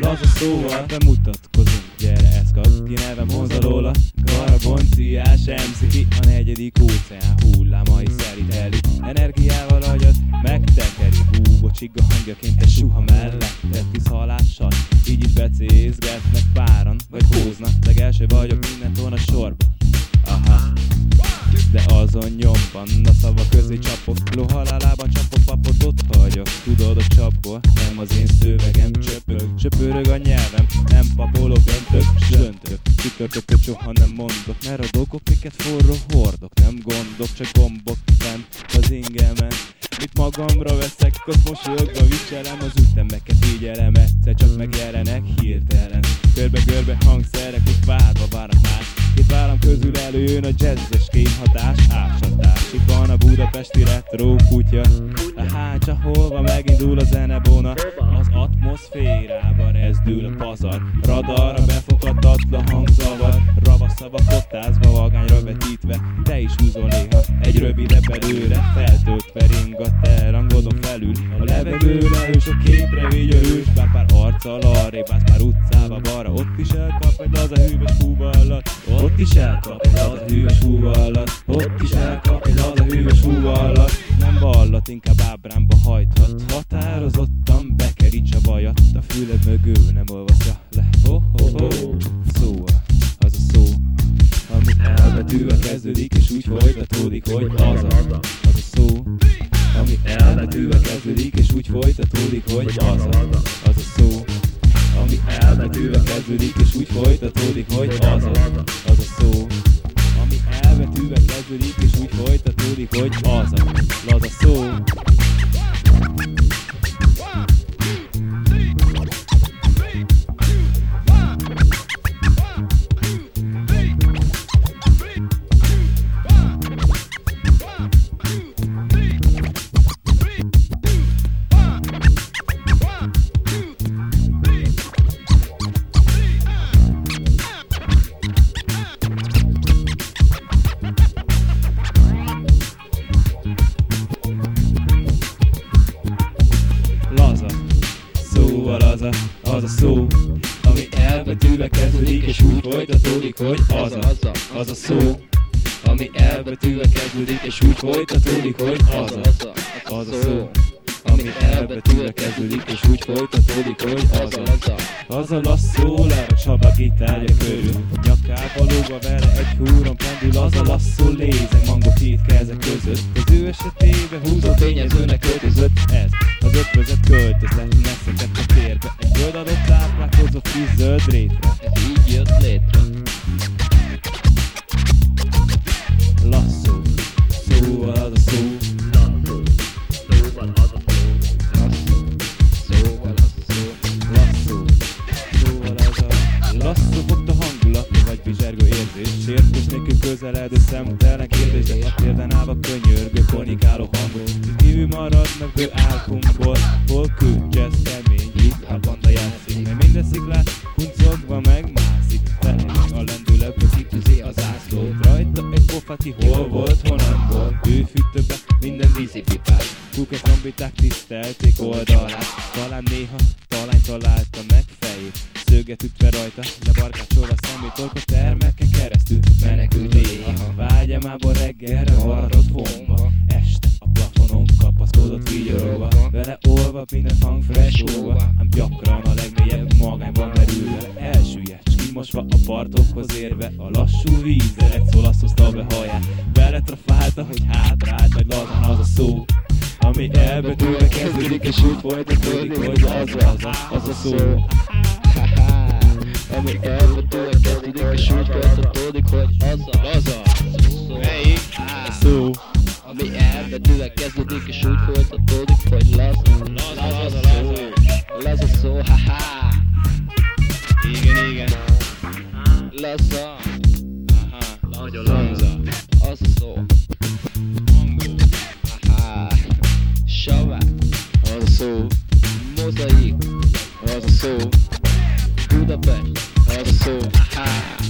Laza szóval bemutatkozunk, gyere ezt kap, ki nevem Honzalóla, Garabonciás MC, a negyedik óceán hullámai szerint elő, energiával csigga hangjaként te suha mellett Tett halással, így is becézgetnek páran Vagy húznak, legelső vagyok mindentől a sorban Aha. De azon nyomban A szava közé csapok. Lohalálában csapok papot ott hagyok Tudod a csapból Nem az én szövegem csöpög Söpörög a nyelvem Nem papolok öntök Söntök Csütörtököt soha nem mondok Mert a dolgok miket forró hordok. Nem gondok csak gombok fent az ingemen Mit magamra veszek, az mosolyogva viselem Az ütemeket figyelem Egyszer csak megjelenek hirtelen. Körbe-görbe hangszerek, itt várva vár a ház Két vállam közül előjön a jazzes kémhatás Ásatás, itt van a budapesti retro kutya. A hács, holva megindul a zenebona. Az atmoszférába rezdül a pazar. Radarra befoghatatlan Ravaszava kottázva, vagányra vetítve. Te is húzol néha egy rövidebb előre Feltöltve ringat el, rangodom felül. A levegőre és a képre vigyorős Bár pár arccal arrébb állsz pár utcába balra. Ott is elkap egy laza hűvös alatt. Ott is elkap egy laza hűvös alatt. Ott is elkap egy laza hűvös alatt. Nem ballat, inkább ábrámba hajthat. Határozottan bekeríts a bajat A füled mögül nem olvasja az a, az a szó ami elbetűvel kezdődik és úgy folytatódik, hogy az a, az a szó ami elbetűvel kezdődik és úgy folytatódik, hogy az a, az a szó ami elbetűvel kezdődik és úgy folytatódik, hogy az Szóval az a, szó Ami elbetűvel kezdődik és úgy folytatódik, hogy az a, az a, szó. Ami elbetűvel kezdődik és úgy folytatódik, hogy az a, az a, szó. Ami elbetűvel kezdődik és úgy folytatódik, hogy az a, az a. Lasszó le Csaba gitárja körül Nyakába lógva vele egy húron pendül Az a lasszó lézek mango két keze között. Az ő esetében húzó tényezőnek költözött Ez az ötvözet költözlet messzeket a térbe Adott táplálkozó friss zöld rétre. Ez így jött létre. Lasszó, szóval az a szó. Szóval az a szó. Szóval az a szó. Lasszó, szóval az a Lasszó fogta hangulatot vagy bizsergő érzés. Sértés nélkül közeledő szemtelen kérdés De a térden állva könyörgő konikáló hangot. Kívül maradnak ő Pofati hol volt, honnan volt? Ő fűtte be minden vízipipát Kuket trombiták tisztelték oldalát Talán néha talány találta meg fejét. Szöget ütve rajta, lebarkácsolva szemét Torka termeken keresztül. Menekült éha Vágyamából reggelre varrott homba Este a plafonon kapaszkodott vigyorogva. Vele olva minden hang fresolva Ám gyakran a legmélyebb magányban merülve Elsüllyedt, s kimosva a partokhoz érve A lassú vízzel egy szolaszozta be haját. Beletrafálta, hogy hátrált, nagy lazán az a szó. Ami elbetűvel kezdődik és úgy folytatódik, hogy az az, az a szó. Ami elbetűvel kezdődik és úgy folytatódik, hogy az a Az a Melyik? a szó. Ami elbetűvel kezdődik és úgy folytatódik, lesz a... Aha, nagyon lanza. Az a szó. Hangó. Aha. Savá. Az a szó. Mozaik. Az a szó. Budapest. Az a szó. Aha.